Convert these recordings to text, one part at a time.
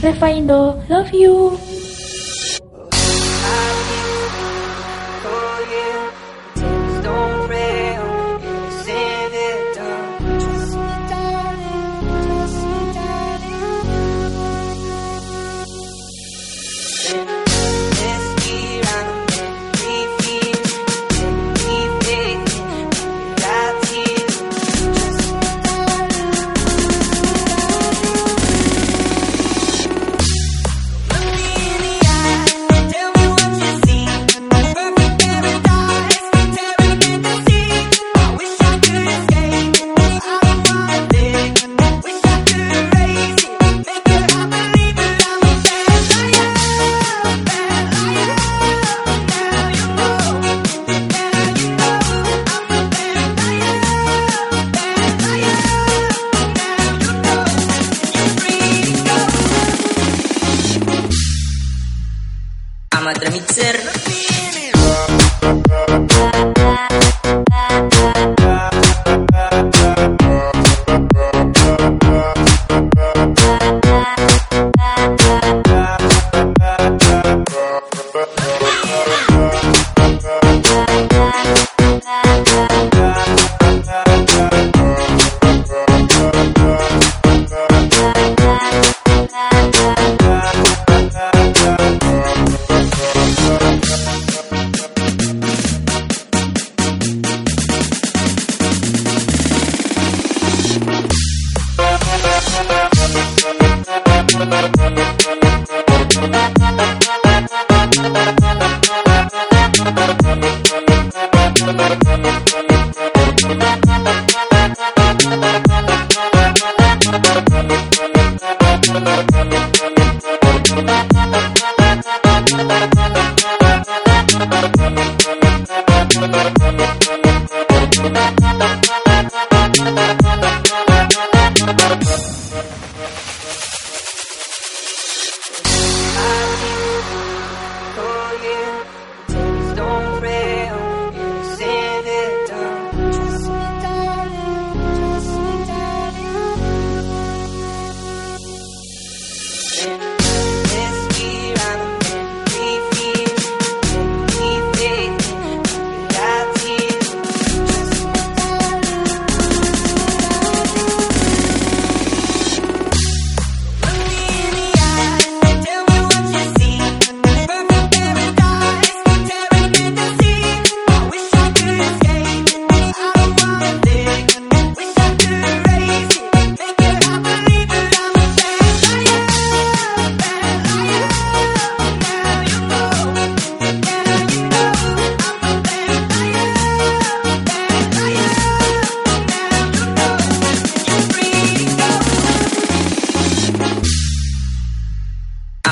Reva Indo, love you. diàmetre mig cert. Thank you.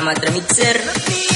ama tramitzar.